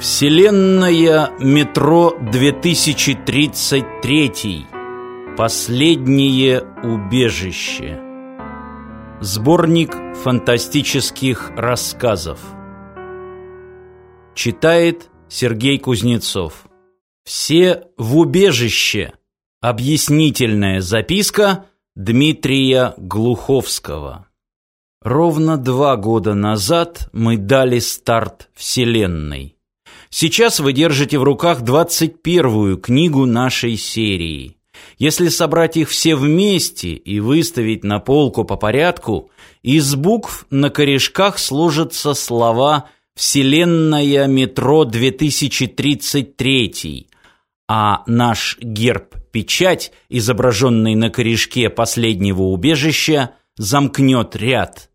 Вселенная метро 2033. Последнее убежище. Сборник фантастических рассказов. Читает Сергей Кузнецов. Все в убежище. Объяснительная записка Дмитрия Глуховского. Ровно два года назад мы дали старт Вселенной. Сейчас вы держите в руках 21-ю книгу нашей серии. Если собрать их все вместе и выставить на полку по порядку, из букв на корешках сложатся слова «Вселенная метро 2033», а наш герб-печать, изображенный на корешке последнего убежища, замкнет ряд.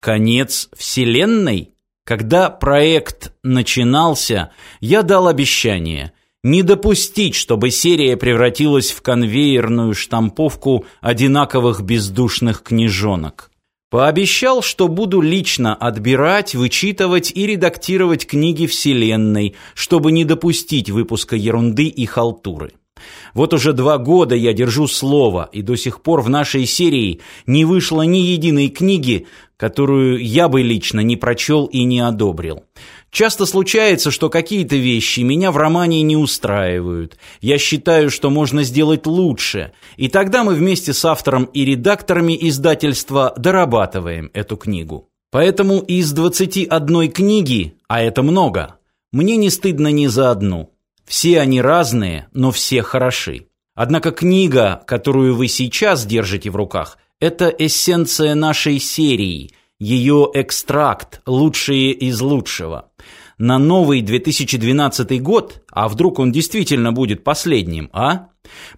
Конец Вселенной? Когда проект начинался, я дал обещание не допустить, чтобы серия превратилась в конвейерную штамповку одинаковых бездушных книжонок. Пообещал, что буду лично отбирать, вычитывать и редактировать книги Вселенной, чтобы не допустить выпуска ерунды и халтуры. Вот уже два года я держу слово, и до сих пор в нашей серии не вышло ни единой книги, которую я бы лично не прочел и не одобрил. Часто случается, что какие-то вещи меня в романе не устраивают. Я считаю, что можно сделать лучше, и тогда мы вместе с автором и редакторами издательства дорабатываем эту книгу. Поэтому из 21 книги, а это много, мне не стыдно ни за одну – все они разные, но все хороши. Однако книга, которую вы сейчас держите в руках, это эссенция нашей серии, ее экстракт, лучшие из лучшего. На новый 2012 год, а вдруг он действительно будет последним, а?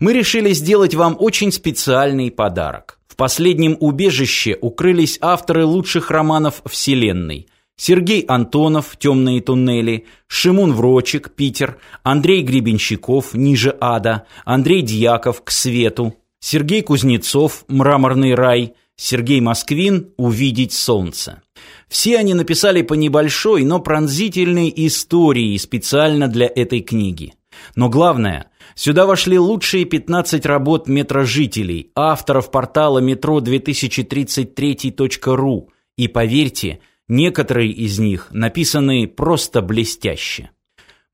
Мы решили сделать вам очень специальный подарок. В последнем убежище укрылись авторы лучших романов Вселенной – Сергей Антонов «Темные туннели», Шимун Врочек «Питер», Андрей Гребенщиков «Ниже ада», Андрей Дьяков «К свету», Сергей Кузнецов «Мраморный рай», Сергей Москвин «Увидеть солнце». Все они написали по небольшой, но пронзительной истории специально для этой книги. Но главное, сюда вошли лучшие 15 работ метрожителей, авторов портала metro2033.ru. И поверьте, Некоторые из них написаны просто блестяще.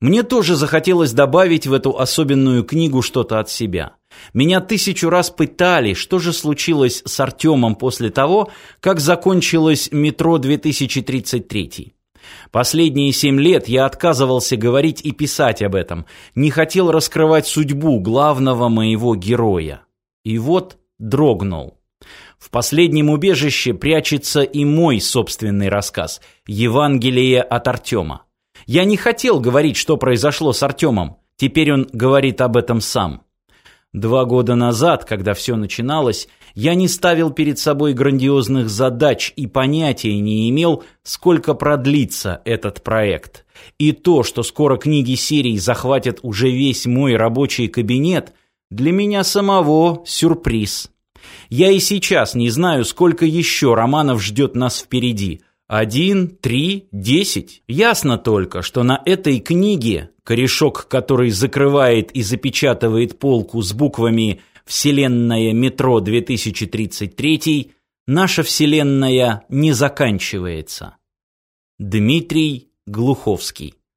Мне тоже захотелось добавить в эту особенную книгу что-то от себя. Меня тысячу раз пытали, что же случилось с Артемом после того, как закончилось метро 2033. Последние семь лет я отказывался говорить и писать об этом, не хотел раскрывать судьбу главного моего героя. И вот дрогнул. В последнем убежище прячется и мой собственный рассказ «Евангелие от Артема». Я не хотел говорить, что произошло с Артемом. Теперь он говорит об этом сам. Два года назад, когда все начиналось, я не ставил перед собой грандиозных задач и понятия не имел, сколько продлится этот проект. И то, что скоро книги серий захватят уже весь мой рабочий кабинет, для меня самого сюрприз. Я и сейчас не знаю, сколько еще романов ждет нас впереди. Один, три, десять. Ясно только, что на этой книге, корешок который закрывает и запечатывает полку с буквами «Вселенная метро 2033», наша Вселенная не заканчивается. Дмитрий Глуховский